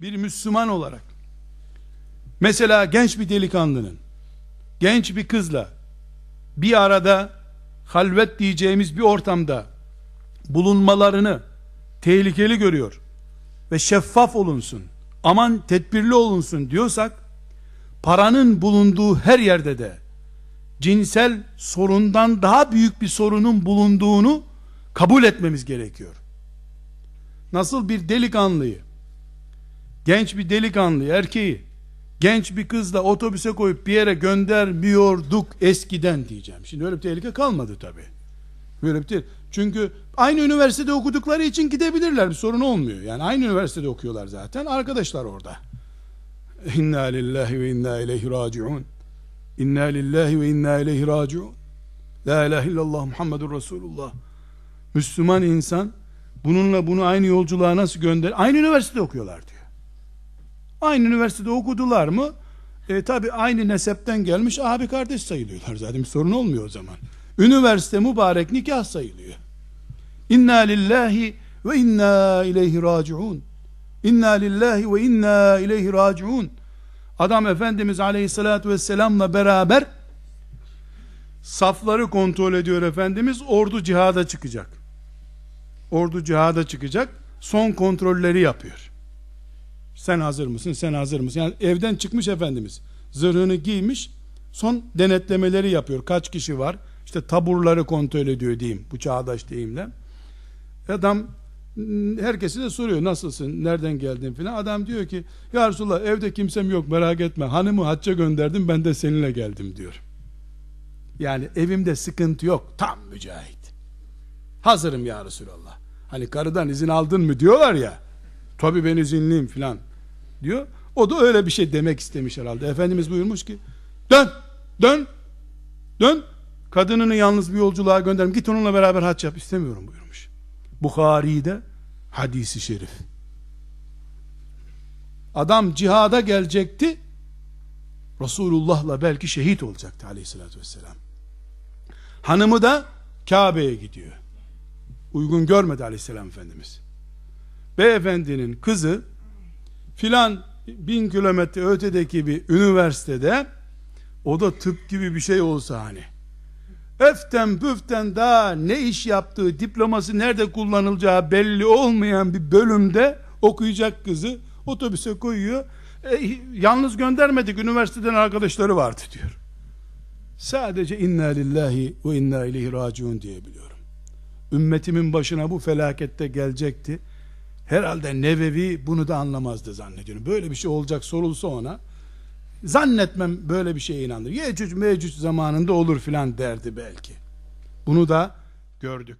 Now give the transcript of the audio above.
bir Müslüman olarak mesela genç bir delikanlının genç bir kızla bir arada halvet diyeceğimiz bir ortamda bulunmalarını tehlikeli görüyor ve şeffaf olunsun aman tedbirli olunsun diyorsak paranın bulunduğu her yerde de cinsel sorundan daha büyük bir sorunun bulunduğunu kabul etmemiz gerekiyor. Nasıl bir delikanlıyı, genç bir delikanlı erkeği, genç bir kızla otobüse koyup bir yere göndermiyorduk eskiden diyeceğim. Şimdi öyle bir tehlike kalmadı tabi. Böyle bir tehlike. Çünkü aynı üniversitede okudukları için gidebilirler bir sorun olmuyor. Yani aynı üniversitede okuyorlar zaten. Arkadaşlar orada. İnna lillahi ve inna ileyhi raciun. İnna lillahi ve inna ileyhi raciun. La ilahe illallah Muhammedur Resulullah. Müslüman insan bununla bunu aynı yolculuğa nasıl gönder? Aynı üniversitede okuyorlar diyor. Aynı üniversitede okudular mı? E, tabi aynı nesepten gelmiş abi kardeş sayılıyorlar zaten bir sorun olmuyor o zaman. Üniversite mübarek nikah sayılıyor. İnna lillahi ve inna ileyhi raciun. İnna lillahi ve inna ileyhi raciun. Adam Efendimiz Aleyhisselatü Vesselam'la beraber safları kontrol ediyor Efendimiz. Ordu cihada çıkacak. Ordu cihada çıkacak. Son kontrolleri yapıyor. Sen hazır mısın? Sen hazır mısın? Yani evden çıkmış Efendimiz. Zırhını giymiş. Son denetlemeleri yapıyor. Kaç kişi var? İşte taburları kontrol ediyor diyeyim. Bu çağdaş deyimle. Adam herkesi de soruyor nasılsın nereden geldin filan adam diyor ki ya Resulallah evde kimsem yok merak etme hanımı hacca gönderdim ben de seninle geldim diyor yani evimde sıkıntı yok tam mücahit hazırım ya Resulallah hani karıdan izin aldın mı diyorlar ya tabi ben izinliyim filan diyor o da öyle bir şey demek istemiş herhalde Efendimiz buyurmuş ki dön dön dön kadınını yalnız bir yolculuğa gönderim git onunla beraber hac yap istemiyorum buyurmuş Bukhari'de hadisi şerif. Adam cihada gelecekti. Resulullah'la belki şehit olacaktı aleyhissalatü vesselam. Hanımı da Kabe'ye gidiyor. Uygun görmedi aleyhisselam efendimiz. Beyefendinin kızı filan bin kilometre ötedeki bir üniversitede o da tıp gibi bir şey olsa hani öften püften daha ne iş yaptığı, diploması nerede kullanılacağı belli olmayan bir bölümde okuyacak kızı otobüse koyuyor. E, yalnız göndermedik, üniversiteden arkadaşları vardı diyor. Sadece inna lillahi ve inna ileyhi raciun diyebiliyorum. Ümmetimin başına bu felakette gelecekti. Herhalde Nevevi bunu da anlamazdı zannediyorum. Böyle bir şey olacak sorulsa ona, Zannetmem böyle bir şeye inanır. Yecüc mecüc zamanında olur filan derdi belki. Bunu da gördük.